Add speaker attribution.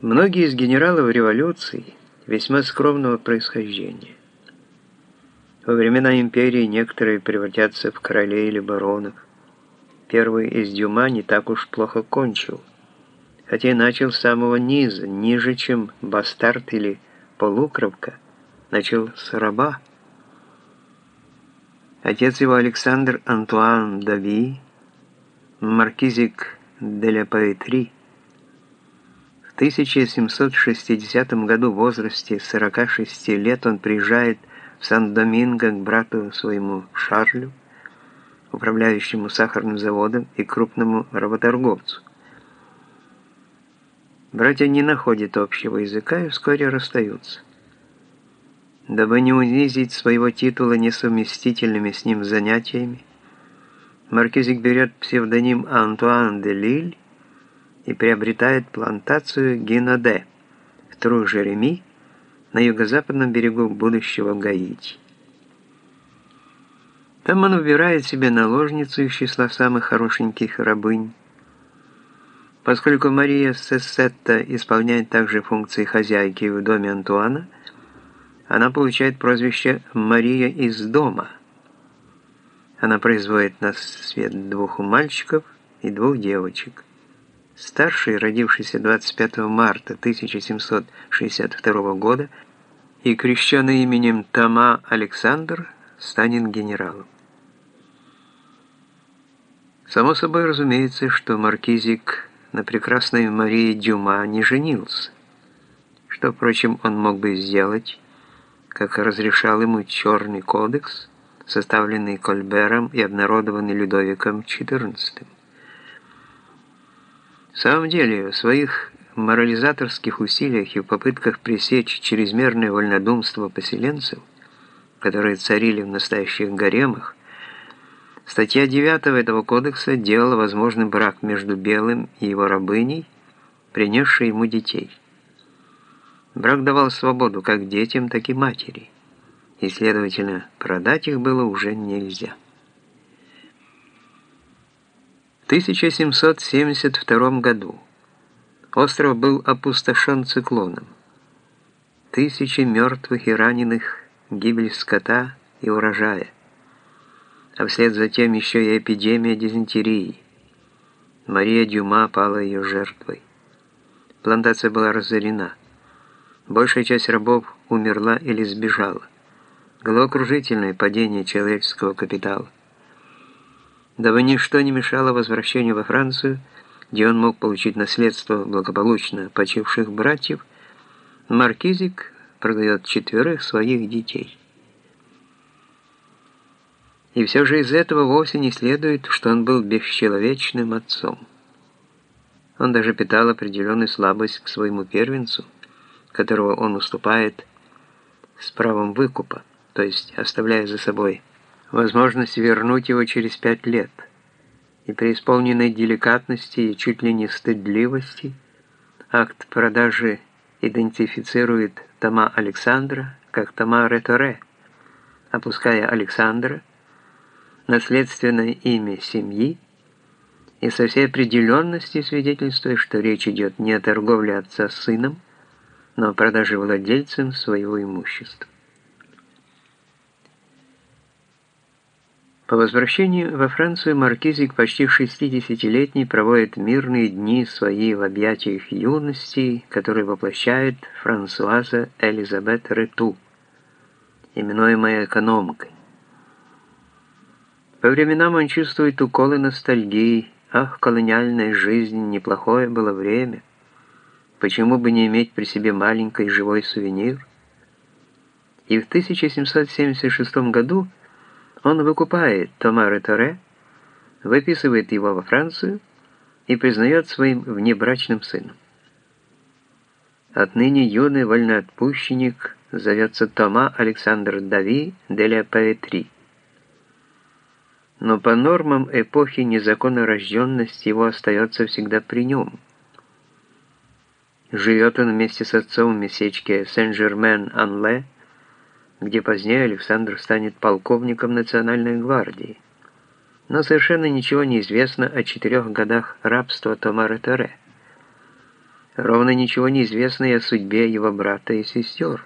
Speaker 1: Многие из генералов революции весьма скромного происхождения. Во времена империи некоторые превратятся в королей или баронов. Первый из Дюма не так уж плохо кончил, хотя и начал с самого низа, ниже, чем бастард или полукровка, начал с раба. Отец его Александр Антуан Дави, маркизик де ля 1760 году в возрасте 46 лет он приезжает в Сан-Доминго к брату своему Шарлю, управляющему сахарным заводом и крупному работорговцу. Братья не находят общего языка и вскоре расстаются. Дабы не унизить своего титула несовместительными с ним занятиями, Маркизик берет псевдоним Антуан де Лиль и приобретает плантацию Гинаде в Тру-Жереми на юго-западном берегу будущего Гаити. Там он выбирает себе наложницу из числа самых хорошеньких рабынь. Поскольку Мария Сессетта исполняет также функции хозяйки в доме Антуана, она получает прозвище «Мария из дома». Она производит на свет двух мальчиков и двух девочек. Старший, родившийся 25 марта 1762 года и крещенный именем Тома Александр, станет генералом. Само собой разумеется, что маркизик на прекрасной Марии Дюма не женился, что, впрочем, он мог бы сделать, как разрешал ему Черный кодекс, составленный Кольбером и обнародованный Людовиком XIV. В самом деле, в своих морализаторских усилиях и в попытках пресечь чрезмерное вольнодумство поселенцев, которые царили в настоящих гаремах, статья 9 этого кодекса делала возможным брак между белым и его рабыней, принесшей ему детей. Брак давал свободу как детям, так и матери, и, следовательно, продать их было уже нельзя. 1772 году остров был опустошен циклоном. Тысячи мертвых и раненых, гибель скота и урожая, а вслед за тем еще и эпидемия дизентерии. Мария Дюма пала ее жертвой. Плантация была разорена. Большая часть рабов умерла или сбежала. Головокружительное падение человеческого капитала дабы ничто не мешало возвращению во Францию, где он мог получить наследство благополучно почивших братьев, Маркизик продает четверых своих детей. И все же из этого вовсе не следует, что он был бесчеловечным отцом. Он даже питал определенную слабость к своему первенцу, которого он уступает с правом выкупа, то есть оставляя за собой возможность вернуть его через пять лет. И при исполненной деликатности и чуть ли не стыдливости акт продажи идентифицирует Тома Александра как Тома Реторе, опуская Александра, наследственное имя семьи, и со всей определенности свидетельствует, что речь идет не о торговле отца с сыном, но о продаже владельцем своего имущества. По возвращении во Францию маркизик почти 60-летний проводит мирные дни свои в объятиях юности, которые воплощает Франсуаза Элизабет Рету, именуемая экономкой. По временам он чувствует уколы ностальгии. Ах, колониальная жизнь, неплохое было время. Почему бы не иметь при себе маленький живой сувенир? И в 1776 году он выкупает Томары Торе, выписывает его во Францию и признает своим внебрачным сыном. Отныне юный вольноотпущенник зовется Тома Александр Дави де ля Паэтри. Но по нормам эпохи незаконнорожденность его остается всегда при нем. Живет он вместе с отцом в местечке Сен-Жермен-Анле, где позднее Александр станет полковником Национальной гвардии. Но совершенно ничего не известно о четырех годах рабства Томары Торе. Ровно ничего не известно и о судьбе его брата и сестер.